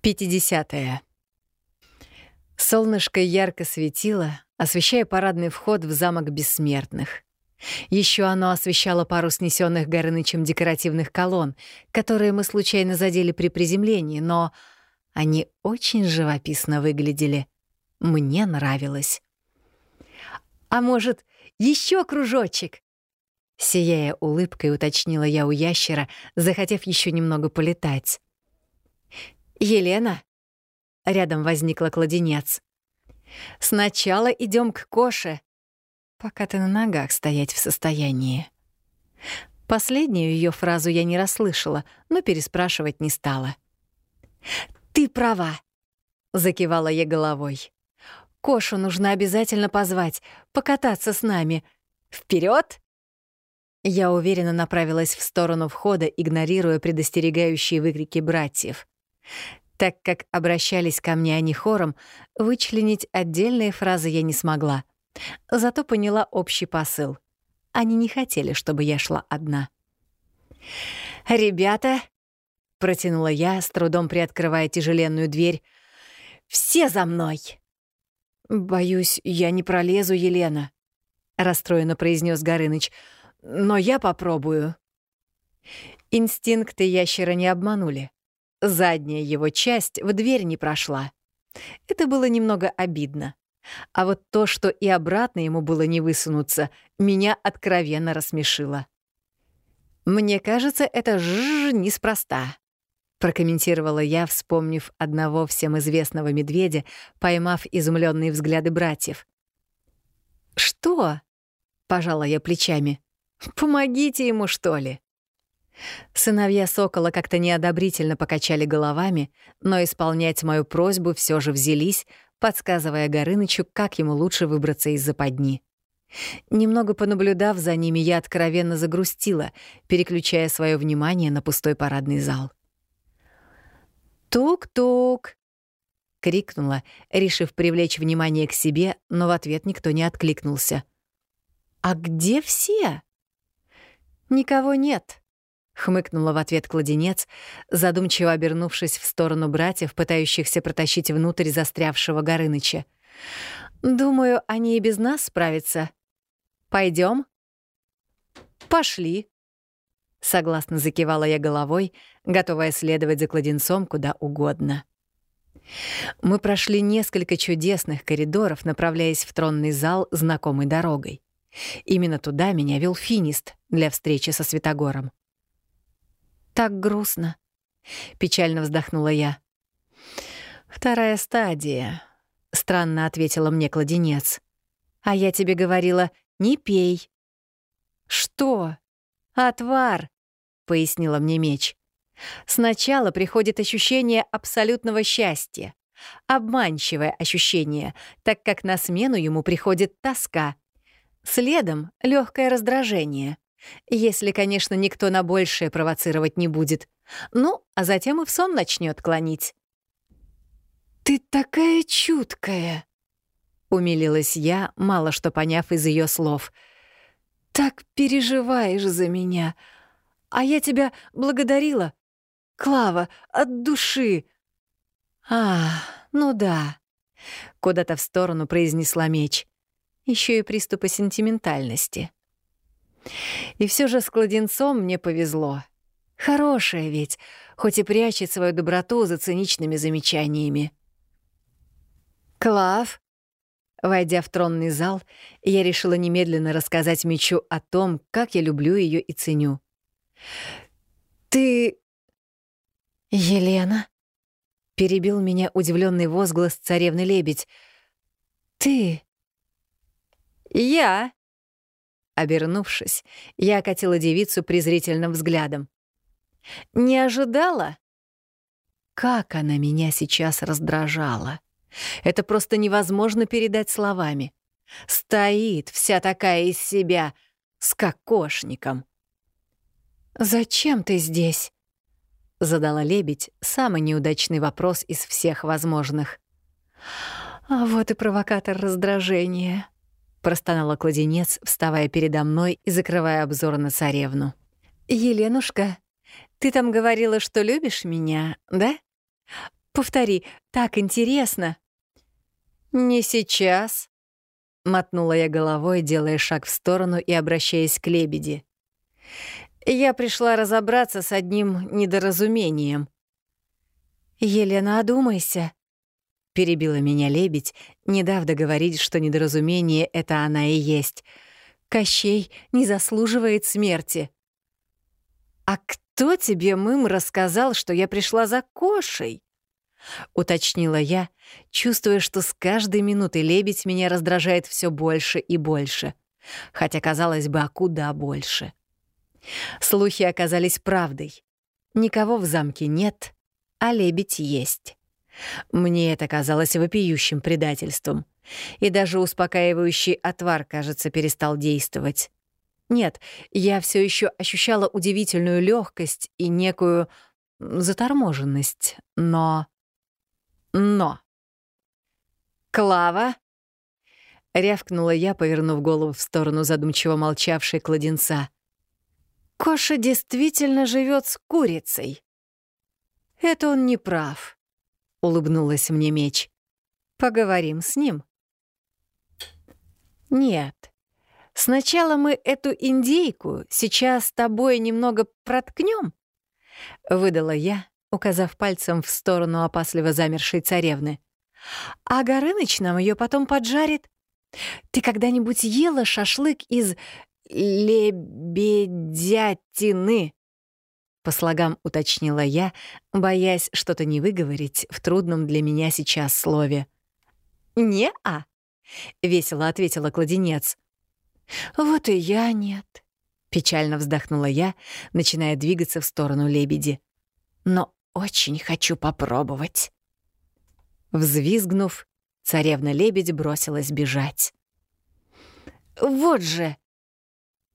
50. -е. Солнышко ярко светило, освещая парадный вход в замок бессмертных. Еще оно освещало пару снесенных Горынычем декоративных колонн, которые мы случайно задели при приземлении, но они очень живописно выглядели. Мне нравилось. «А может, еще кружочек?» Сияя улыбкой, уточнила я у ящера, захотев еще немного полетать. «Елена?» Рядом возникла кладенец. «Сначала идем к Коше, пока ты на ногах стоять в состоянии». Последнюю ее фразу я не расслышала, но переспрашивать не стала. «Ты права», — закивала я головой. «Кошу нужно обязательно позвать, покататься с нами. Вперед! Я уверенно направилась в сторону входа, игнорируя предостерегающие выкрики братьев. Так как обращались ко мне они хором, вычленить отдельные фразы я не смогла. Зато поняла общий посыл. Они не хотели, чтобы я шла одна. «Ребята!» — протянула я, с трудом приоткрывая тяжеленную дверь. «Все за мной!» «Боюсь, я не пролезу, Елена», — расстроенно произнес Горыныч. «Но я попробую». Инстинкты ящера не обманули. Задняя его часть в дверь не прошла. Это было немного обидно. А вот то, что и обратно ему было не высунуться, меня откровенно рассмешило. «Мне кажется, это ж неспроста», — прокомментировала я, вспомнив одного всем известного медведя, поймав изумленные взгляды братьев. «Что?» — пожала я плечами. «Помогите ему, что ли?» Сыновья сокола как-то неодобрительно покачали головами, но исполнять мою просьбу все же взялись, подсказывая Горынычу, как ему лучше выбраться из западни. Немного понаблюдав за ними, я откровенно загрустила, переключая свое внимание на пустой парадный зал. «Тук-тук!» — крикнула, решив привлечь внимание к себе, но в ответ никто не откликнулся. «А где все?» «Никого нет», хмыкнула в ответ кладенец, задумчиво обернувшись в сторону братьев, пытающихся протащить внутрь застрявшего Горыныча. «Думаю, они и без нас справятся. Пойдем? «Пошли», — согласно закивала я головой, готовая следовать за кладенцом куда угодно. Мы прошли несколько чудесных коридоров, направляясь в тронный зал знакомой дорогой. Именно туда меня вел финист для встречи со Святогором. Так грустно. Печально вздохнула я. Вторая стадия, странно ответила мне кладенец. А я тебе говорила, не пей. Что? Отвар, пояснила мне меч. Сначала приходит ощущение абсолютного счастья. Обманчивое ощущение, так как на смену ему приходит тоска. Следом — легкое раздражение. Если, конечно, никто на большее провоцировать не будет. Ну, а затем и в сон начнет клонить. «Ты такая чуткая!» — умилилась я, мало что поняв из ее слов. «Так переживаешь за меня. А я тебя благодарила. Клава, от души!» «А, ну да», — куда-то в сторону произнесла меч. Еще и приступы сентиментальности. И все же с кладенцом мне повезло. Хорошая ведь, хоть и прячет свою доброту за циничными замечаниями. «Клав!» Войдя в тронный зал, я решила немедленно рассказать мечу о том, как я люблю ее и ценю. «Ты...» «Елена?» — перебил меня удивленный возглас царевны-лебедь. «Ты...» «Я...» Обернувшись, я окатила девицу презрительным взглядом. «Не ожидала?» Как она меня сейчас раздражала. Это просто невозможно передать словами. Стоит вся такая из себя, с кокошником. «Зачем ты здесь?» — задала лебедь самый неудачный вопрос из всех возможных. «А вот и провокатор раздражения», простонала кладенец, вставая передо мной и закрывая обзор на царевну. «Еленушка, ты там говорила, что любишь меня, да? Повтори, так интересно». «Не сейчас», — мотнула я головой, делая шаг в сторону и обращаясь к лебеди. «Я пришла разобраться с одним недоразумением». «Елена, одумайся», — перебила меня лебедь, не дав договорить, что недоразумение — это она и есть. «Кощей не заслуживает смерти». «А кто тебе, мым, рассказал, что я пришла за Кошей?» — уточнила я, чувствуя, что с каждой минутой лебедь меня раздражает все больше и больше. Хотя, казалось бы, а куда больше. Слухи оказались правдой. Никого в замке нет, а лебедь есть. Мне это казалось вопиющим предательством. И даже успокаивающий отвар, кажется, перестал действовать. Нет, я все еще ощущала удивительную легкость и некую заторможенность, но... Но... «Клава!» — рявкнула я, повернув голову в сторону задумчиво молчавшей кладенца. «Коша действительно живет с курицей». «Это он не прав», — улыбнулась мне меч. «Поговорим с ним». «Нет. Сначала мы эту индейку сейчас с тобой немного проткнем», — выдала я, указав пальцем в сторону опасливо замершей царевны. «А Горыныч нам ее потом поджарит. Ты когда-нибудь ела шашлык из лебедятины?» По слогам уточнила я, боясь что-то не выговорить в трудном для меня сейчас слове. «Не-а», — весело ответила кладенец. «Вот и я нет», — печально вздохнула я, начиная двигаться в сторону лебеди. «Но очень хочу попробовать». Взвизгнув, царевна-лебедь бросилась бежать. «Вот же!»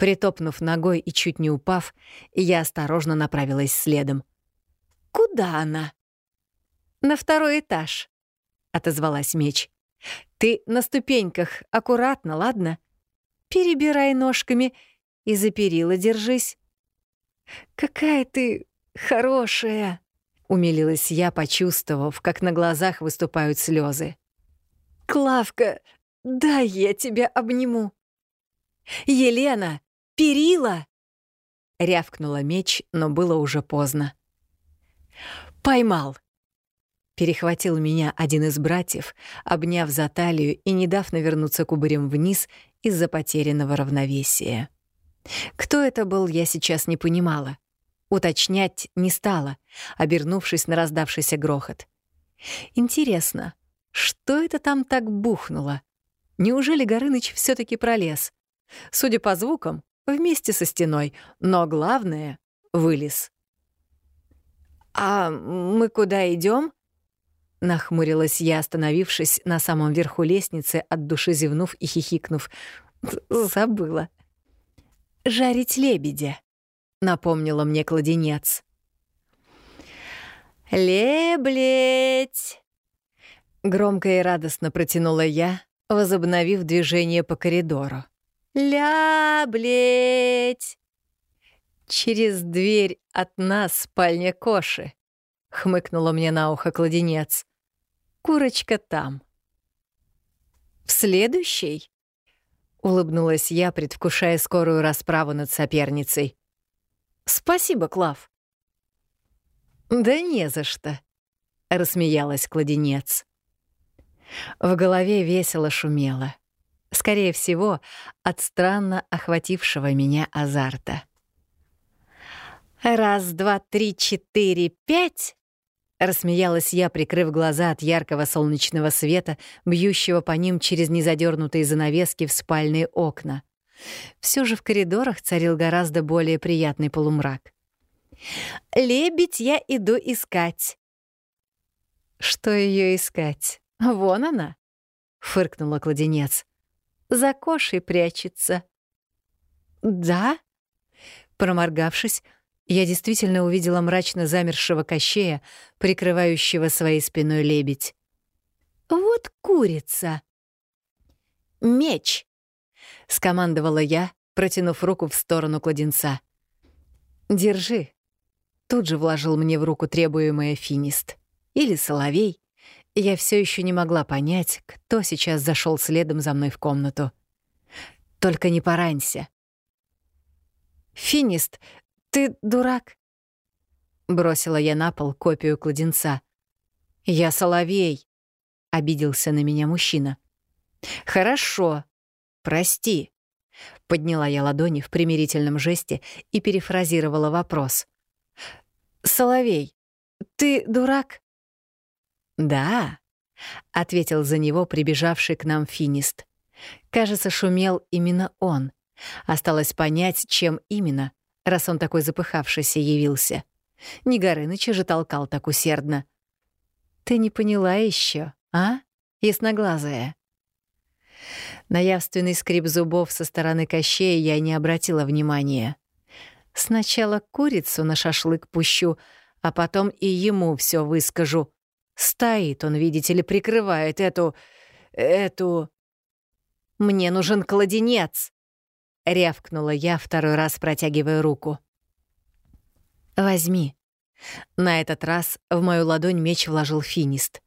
Притопнув ногой и чуть не упав, я осторожно направилась следом. «Куда она?» «На второй этаж», — отозвалась меч. «Ты на ступеньках аккуратно, ладно? Перебирай ножками и за перила держись». «Какая ты хорошая!» Умилилась я, почувствовав, как на глазах выступают слезы. «Клавка, дай я тебя обниму!» «Елена, перила!» Рявкнула меч, но было уже поздно. «Поймал!» Перехватил меня один из братьев, обняв за талию и не дав навернуться кубарем вниз из-за потерянного равновесия. Кто это был, я сейчас не понимала. Уточнять не стала, обернувшись на раздавшийся грохот. Интересно, что это там так бухнуло? Неужели Горыныч все таки пролез? Судя по звукам, вместе со стеной, но главное — вылез. «А мы куда идем? Нахмурилась я, остановившись на самом верху лестницы, от души зевнув и хихикнув. Забыла. «Жарить лебедя», — напомнила мне кладенец. «Леблеть!» Громко и радостно протянула я, возобновив движение по коридору. «Ляблеть!» «Через дверь от нас спальня Коши», — хмыкнула мне на ухо кладенец. «Курочка там». «В следующей?» — улыбнулась я, предвкушая скорую расправу над соперницей. Спасибо, Клав. Да не за что, рассмеялась кладенец. В голове весело шумело. Скорее всего, от странно охватившего меня азарта. «Раз, два, три, четыре, пять!» Рассмеялась я, прикрыв глаза от яркого солнечного света, бьющего по ним через незадернутые занавески в спальные окна. Все же в коридорах царил гораздо более приятный полумрак. «Лебедь я иду искать». «Что ее искать? Вон она», — фыркнула кладенец. «За кошей прячется». «Да?» Проморгавшись, я действительно увидела мрачно замершего кощея, прикрывающего своей спиной лебедь. «Вот курица!» «Меч!» — скомандовала я, протянув руку в сторону кладенца. «Держи». Тут же вложил мне в руку требуемое финист. или соловей. Я все еще не могла понять, кто сейчас зашел следом за мной в комнату. Только не поранься. «Финист, ты дурак?» Бросила я на пол копию кладенца. «Я соловей», — обиделся на меня мужчина. «Хорошо, прости», — подняла я ладони в примирительном жесте и перефразировала вопрос. «Соловей, ты дурак?» «Да», — ответил за него прибежавший к нам финист. Кажется, шумел именно он. Осталось понять, чем именно, раз он такой запыхавшийся явился. Не Горыныча же толкал так усердно. «Ты не поняла еще, а, ясноглазая?» На явственный скрип зубов со стороны Кощея я не обратила внимания. Сначала курицу на шашлык пущу, а потом и ему все выскажу. Стоит он, видите ли, прикрывает эту... эту... «Мне нужен кладенец!» — рявкнула я, второй раз протягивая руку. «Возьми». На этот раз в мою ладонь меч вложил финист.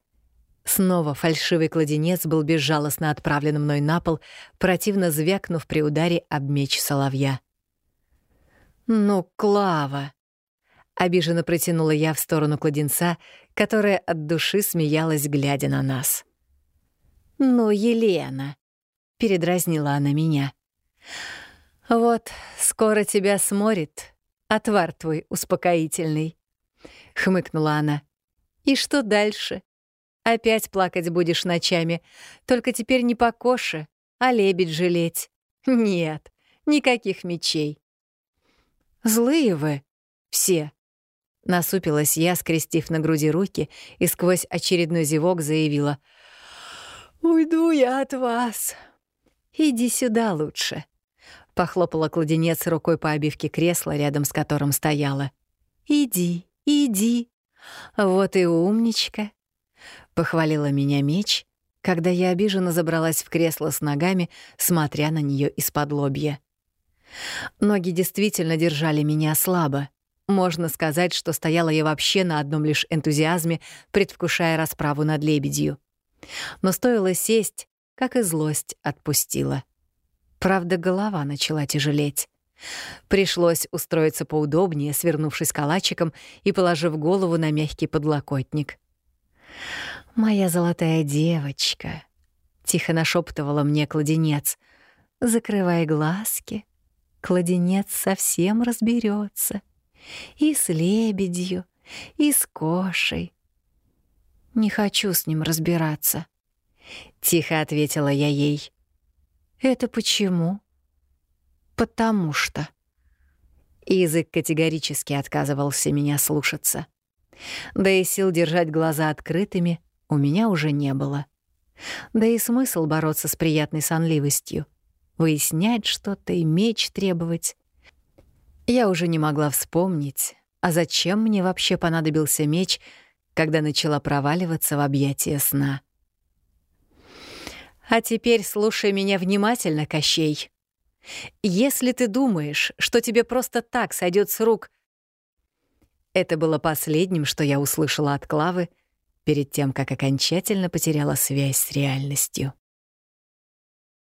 Снова фальшивый кладенец был безжалостно отправлен мной на пол, противно звякнув при ударе об меч соловья. «Ну, Клава!» — обиженно протянула я в сторону кладенца, которая от души смеялась, глядя на нас. «Ну, Елена!» — передразнила она меня. «Вот, скоро тебя сморит, отвар твой успокоительный», — хмыкнула она. «И что дальше? Опять плакать будешь ночами, только теперь не по коше, а лебедь жалеть. Нет, никаких мечей». «Злые вы все», — насупилась я, скрестив на груди руки, и сквозь очередной зевок заявила. «Уйду я от вас. Иди сюда лучше». Похлопала кладенец рукой по обивке кресла, рядом с которым стояла. «Иди, иди. Вот и умничка». Похвалила меня меч, когда я обиженно забралась в кресло с ногами, смотря на нее из-под лобья. Ноги действительно держали меня слабо. Можно сказать, что стояла я вообще на одном лишь энтузиазме, предвкушая расправу над лебедью. Но стоило сесть, как и злость отпустила. Правда, голова начала тяжелеть. Пришлось устроиться поудобнее, свернувшись калачиком и положив голову на мягкий подлокотник. «Моя золотая девочка», — тихо нашептывала мне кладенец, — «закрывай глазки, кладенец совсем разберется. И с лебедью, и с кошей. Не хочу с ним разбираться. Тихо ответила я ей. Это почему? Потому что. Язык категорически отказывался меня слушаться. Да и сил держать глаза открытыми у меня уже не было. Да и смысл бороться с приятной сонливостью выяснять что-то и меч требовать. Я уже не могла вспомнить, а зачем мне вообще понадобился меч, когда начала проваливаться в объятия сна. А теперь слушай меня внимательно, Кощей. Если ты думаешь, что тебе просто так сойдет с рук... Это было последним, что я услышала от Клавы перед тем, как окончательно потеряла связь с реальностью.